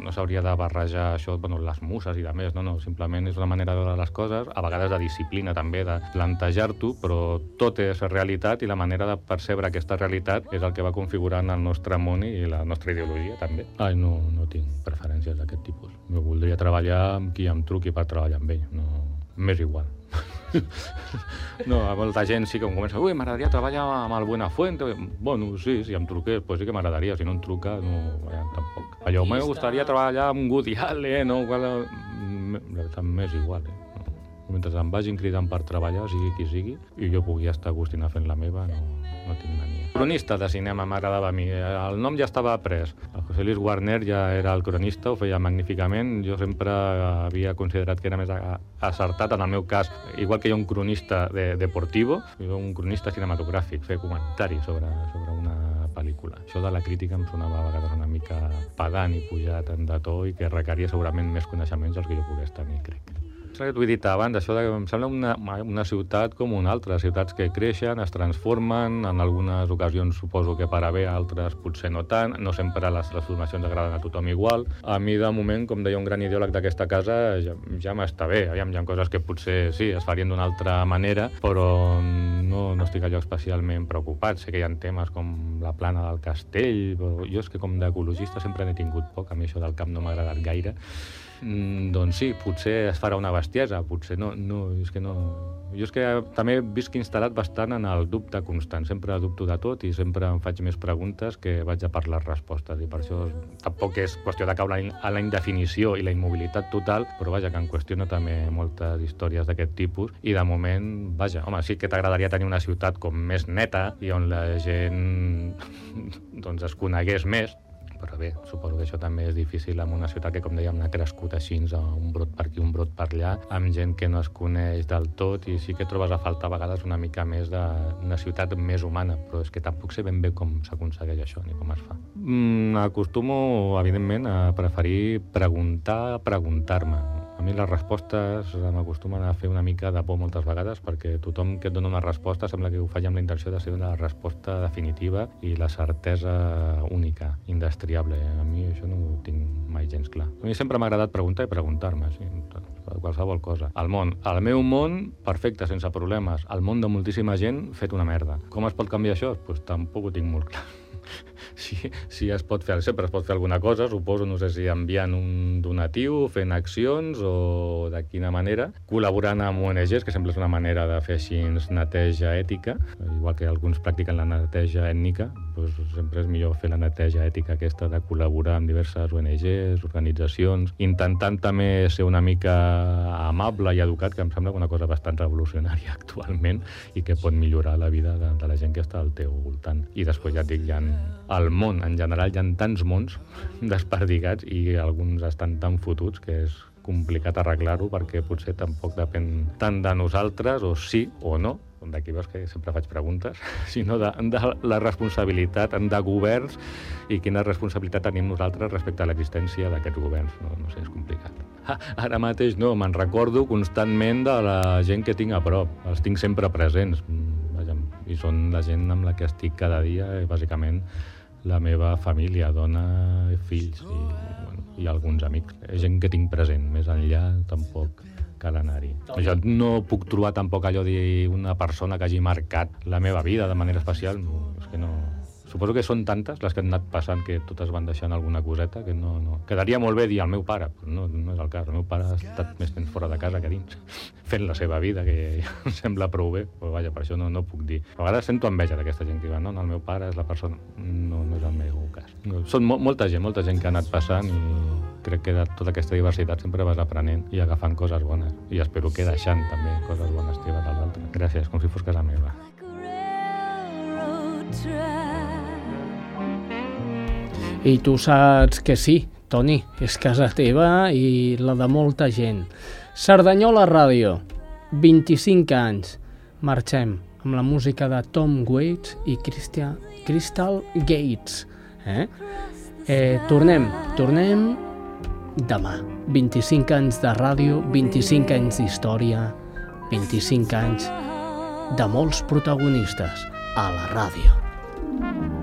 no s'hauria de barrejar això, bueno, les muses i de més, no, no, simplement és una manera de veure les coses, a vegades de disciplina també, de plantejar-t'ho, però tot és realitat i la manera de percebre aquesta realitat és el que va configurant el nostre món i la nostra ideologia també. Ai, no, no tinc preferències d'aquest tipus. Jo voldria treballar amb qui em truqui per treballar amb ell, no... M'és igual. no, a molta gent sí que em comença, ui, m'agradaria treballar amb el Buenafuente. Bueno, sí, si em truqués, pues sí que m'agradaria. Si no em truca, no, ja, tampoc. Allò, me gustaría treballar amb Woody Allen, no? Qual... També és igual, eh? Mentre em vagin cridant per treballar, sigui qui sigui, i jo pugui estar a gust i anar fent la meva, no, no tinc mania. Cronista de cinema m'agradava a mi. El nom ja estava pres. El José Luis Warner ja era el cronista, ho feia magníficament. Jo sempre havia considerat que era més acertat, en el meu cas, igual que ha un cronista de, deportivo, un cronista cinematogràfic, fer comentaris sobre, sobre una pel·lícula. Això de la crítica em sonava a vegades una mica pedant i pujat en de to i que requeria segurament més coneixements dels que jo pogués tenir, crec. És el que t'ho he dit abans, això de, em sembla una, una ciutat com una altra, ciutats que creixen, es transformen, en algunes ocasions suposo que per a bé, altres potser no tant, no sempre les transformacions agraden a tothom igual. A mi, de moment, com deia un gran ideòleg d'aquesta casa, ja, ja m'està bé. Aviam, hi ha coses que potser sí, es farien d'una altra manera, però no, no estic allò especialment preocupat. Sé que hi ha temes com la plana del castell, però jo és que com d'ecologista sempre n'he tingut poc, a mi això del camp no m'ha agradat gaire. Mm, doncs sí, potser es farà una bestiesa, potser no, no, és que no... Jo és que també visc instal·lat bastant en el dubte constant, sempre dubto de tot i sempre em faig més preguntes que vaig a per les respostes i per això tampoc és qüestió de caure a la indefinició i la immobilitat total, però vaja, que em qüestiona també moltes històries d'aquest tipus i de moment, vaja, home, sí que t'agradaria tenir una ciutat com més neta i on la gent doncs es conegués més, però bé, suposo que això també és difícil en una ciutat que, com dèiem, ha crescut així, un brot per aquí, un brot per allà, amb gent que no es coneix del tot i sí que trobes a falta a vegades una mica més d'una ciutat més humana, però és que tampoc sé ben bé com s'aconsegueix això ni com es fa. Mm, acostumo, evidentment, a preferir preguntar, preguntar-me. Mi les respostes m'acostumen a fer una mica de por moltes vegades perquè tothom que et dona una resposta sembla que ho faci amb la intenció de ser una resposta definitiva i la certesa única, indestriable. A mi això no ho tinc mai gens clar. A mi sempre m'ha agradat preguntar i preguntar-me, sí, qualsevol cosa. El món. El meu món, perfecte, sense problemes. El món de moltíssima gent, fet una merda. Com es pot canviar això? Doncs pues tampoc ho tinc molt clar. Si, si es pot fer, sempre es pot fer alguna cosa, suposo, no sé si enviant un donatiu, fent accions o de quina manera, col·laborant amb ONGs, que sempre és una manera de fer així neteja ètica, igual que alguns practiquen la neteja ètnica, doncs sempre és millor fer la neteja ètica aquesta de col·laborar amb diverses ONGs, organitzacions, intentant també ser una mica amable i educat, que em sembla una cosa bastant revolucionària actualment i que pot millorar la vida de, de la gent que està al teu voltant. I després ja et dic, hi ha al món, en general, hi ha tants mons desperdigats i alguns estan tan fotuts que és complicat arreglar-ho perquè potser tampoc depèn tant de nosaltres, o sí o no, d'aquí veus que sempre faig preguntes, sinó de, de la responsabilitat de governs i quina responsabilitat tenim nosaltres respecte a l'existència d'aquests governs. No, no sé, és complicat. Ara mateix no, me'n recordo constantment de la gent que tinc a prop. Els tinc sempre presents. Vaja, I són la gent amb la que estic cada dia, i bàsicament la meva família, dona, fills i, bueno, i alguns amics. És gent que tinc present, més enllà tampoc cal anar-hi. Jo no puc trobar tampoc allò de una persona que hagi marcat la meva vida de manera especial, és que no... Suposo que són tantes les que han anat passant que totes van deixant alguna coseta que no... no. Quedaria molt bé dir el meu pare, però no, no és el cas. El meu pare ha estat més temps fora de casa que dins, fent la seva vida, que ja em sembla prou bé, però vaja, per això no, no puc dir. A vegades sento enveja d'aquesta gent que diu, no, no, el meu pare és la persona... No, no és el meu cas. No, són mo molta gent, molta gent que ha anat passant i crec que de tota aquesta diversitat sempre vas aprenent i agafant coses bones. I espero que deixant també coses bones teves a l'altre. Gràcies, com si fos casa meva. I tu saps que sí, Toni, és casa teva i la de molta gent. Cerdanyola Ràdio, 25 anys. Marxem amb la música de Tom Waits i Christian, Crystal Gates. Eh? Eh, tornem, tornem demà. 25 anys de ràdio, 25 anys d'història, 25 anys de molts protagonistes a la ràdio.